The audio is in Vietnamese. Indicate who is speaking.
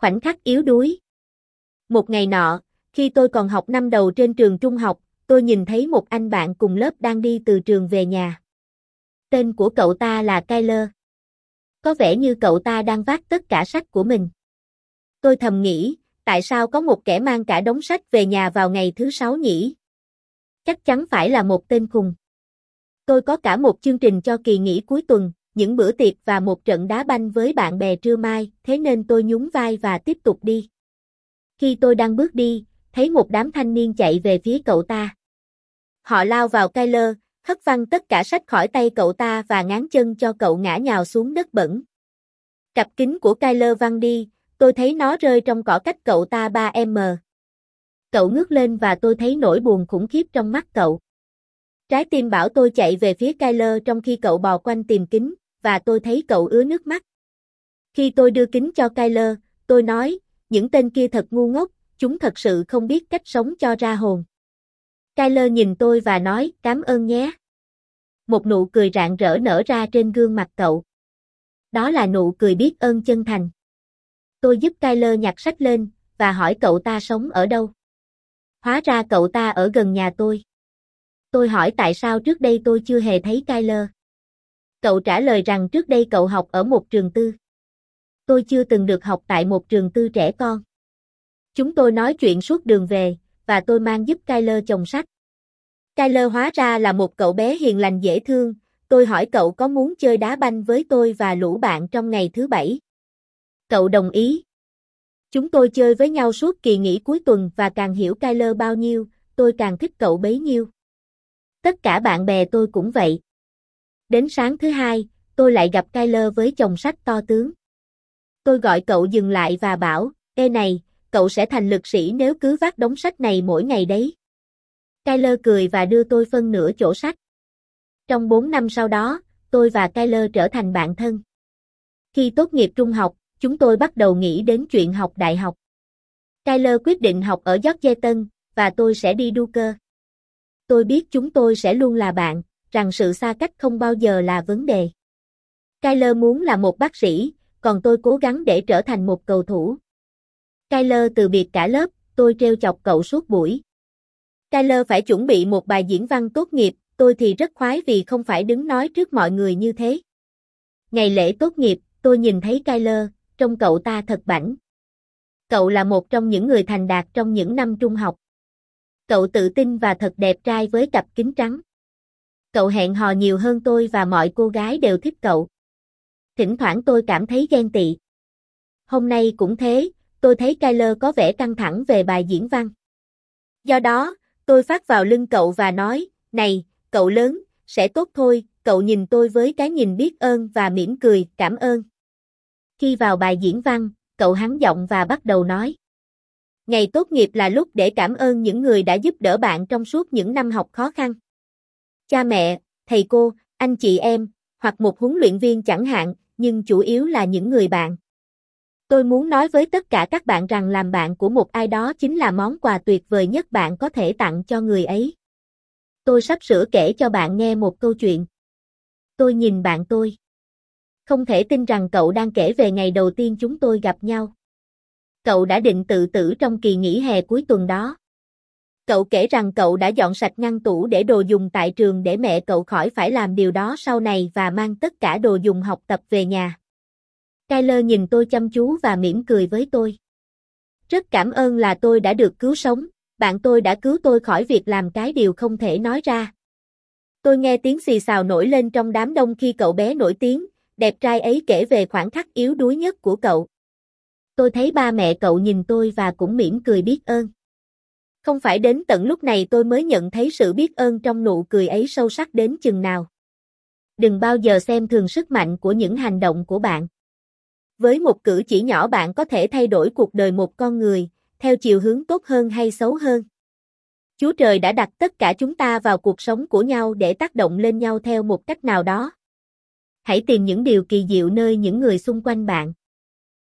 Speaker 1: Khoảnh khắc yếu đuối. Một ngày nọ, khi tôi còn học năm đầu trên trường trung học, tôi nhìn thấy một anh bạn cùng lớp đang đi từ trường về nhà. Tên của cậu ta là Kyler. Có vẻ như cậu ta đang vác tất cả sách của mình. Tôi thầm nghĩ, tại sao có một kẻ mang cả đống sách về nhà vào ngày thứ sáu nhỉ? Chắc chắn phải là một tên khùng. Tôi có cả một chương trình cho kỳ nghỉ cuối tuần, những bữa tiệc và một trận đá banh với bạn bè trưa mai, thế nên tôi nhún vai và tiếp tục đi. Khi tôi đang bước đi, thấy một đám thanh niên chạy về phía cậu ta. Họ lao vào Kyler, hất văng tất cả sách khỏi tay cậu ta và ngáng chân cho cậu ngã nhào xuống đất bẩn. Cặp kính của Kyler văng đi, tôi thấy nó rơi trong cỏ cách cậu ta 3m. Cậu ngước lên và tôi thấy nỗi buồn khủng khiếp trong mắt cậu. Trái tim bảo tôi chạy về phía Kyler trong khi cậu bò quanh tìm kính, và tôi thấy cậu ứa nước mắt. Khi tôi đưa kính cho Kyler, tôi nói, những tên kia thật ngu ngốc, chúng thật sự không biết cách sống cho ra hồn. Kyler nhìn tôi và nói, cảm ơn nhé. Một nụ cười rạng rỡ nở ra trên gương mặt cậu. Đó là nụ cười biết ơn chân thành. Tôi giúp Kyler nhặt sách lên, và hỏi cậu ta sống ở đâu. Hóa ra cậu ta ở gần nhà tôi. Tôi hỏi tại sao trước đây tôi chưa hề thấy Kyler. Cậu trả lời rằng trước đây cậu học ở một trường tư. Tôi chưa từng được học tại một trường tư trẻ con. Chúng tôi nói chuyện suốt đường về, và tôi mang giúp Kyler chồng sách. Kyler hóa ra là một cậu bé hiền lành dễ thương, tôi hỏi cậu có muốn chơi đá banh với tôi và lũ bạn trong ngày thứ bảy. Cậu đồng ý. Chúng tôi chơi với nhau suốt kỳ nghỉ cuối tuần và càng hiểu Kyler bao nhiêu, tôi càng thích cậu bấy nhiêu. Tất cả bạn bè tôi cũng vậy. Đến sáng thứ hai, tôi lại gặp Kyler với chồng sách to tướng. Tôi gọi cậu dừng lại và bảo, Ê này, cậu sẽ thành lực sĩ nếu cứ vác đống sách này mỗi ngày đấy. Kyler cười và đưa tôi phân nửa chỗ sách. Trong 4 năm sau đó, tôi và Kyler trở thành bạn thân. Khi tốt nghiệp trung học, chúng tôi bắt đầu nghĩ đến chuyện học đại học. Kyler quyết định học ở Georgetown, và tôi sẽ đi Duke. Tôi biết chúng tôi sẽ luôn là bạn, rằng sự xa cách không bao giờ là vấn đề. Kyler muốn là một bác sĩ, còn tôi cố gắng để trở thành một cầu thủ. Kyler từ biệt cả lớp, tôi treo chọc cậu suốt buổi. Kyler phải chuẩn bị một bài diễn văn tốt nghiệp, tôi thì rất khoái vì không phải đứng nói trước mọi người như thế. Ngày lễ tốt nghiệp, tôi nhìn thấy Kyler, trông cậu ta thật bảnh. Cậu là một trong những người thành đạt trong những năm trung học. Cậu tự tin và thật đẹp trai với cặp kính trắng. Cậu hẹn hò nhiều hơn tôi và mọi cô gái đều thích cậu. Thỉnh thoảng tôi cảm thấy ghen tị. Hôm nay cũng thế, tôi thấy Kyler có vẻ căng thẳng về bài diễn văn. Do đó, tôi phát vào lưng cậu và nói, này, cậu lớn, sẽ tốt thôi, cậu nhìn tôi với cái nhìn biết ơn và mỉm cười, cảm ơn. Khi vào bài diễn văn, cậu hắn giọng và bắt đầu nói. Ngày tốt nghiệp là lúc để cảm ơn những người đã giúp đỡ bạn trong suốt những năm học khó khăn. Cha mẹ, thầy cô, anh chị em, hoặc một huấn luyện viên chẳng hạn, nhưng chủ yếu là những người bạn. Tôi muốn nói với tất cả các bạn rằng làm bạn của một ai đó chính là món quà tuyệt vời nhất bạn có thể tặng cho người ấy. Tôi sắp sửa kể cho bạn nghe một câu chuyện. Tôi nhìn bạn tôi. Không thể tin rằng cậu đang kể về ngày đầu tiên chúng tôi gặp nhau. Cậu đã định tự tử trong kỳ nghỉ hè cuối tuần đó. Cậu kể rằng cậu đã dọn sạch ngăn tủ để đồ dùng tại trường để mẹ cậu khỏi phải làm điều đó sau này và mang tất cả đồ dùng học tập về nhà. Kyler nhìn tôi chăm chú và mỉm cười với tôi. Rất cảm ơn là tôi đã được cứu sống, bạn tôi đã cứu tôi khỏi việc làm cái điều không thể nói ra. Tôi nghe tiếng xì xào nổi lên trong đám đông khi cậu bé nổi tiếng, đẹp trai ấy kể về khoảnh khắc yếu đuối nhất của cậu. Tôi thấy ba mẹ cậu nhìn tôi và cũng mỉm cười biết ơn. Không phải đến tận lúc này tôi mới nhận thấy sự biết ơn trong nụ cười ấy sâu sắc đến chừng nào. Đừng bao giờ xem thường sức mạnh của những hành động của bạn. Với một cử chỉ nhỏ bạn có thể thay đổi cuộc đời một con người, theo chiều hướng tốt hơn hay xấu hơn. Chúa Trời đã đặt tất cả chúng ta vào cuộc sống của nhau để tác động lên nhau theo một cách nào đó. Hãy tìm những điều kỳ diệu nơi những người xung quanh bạn.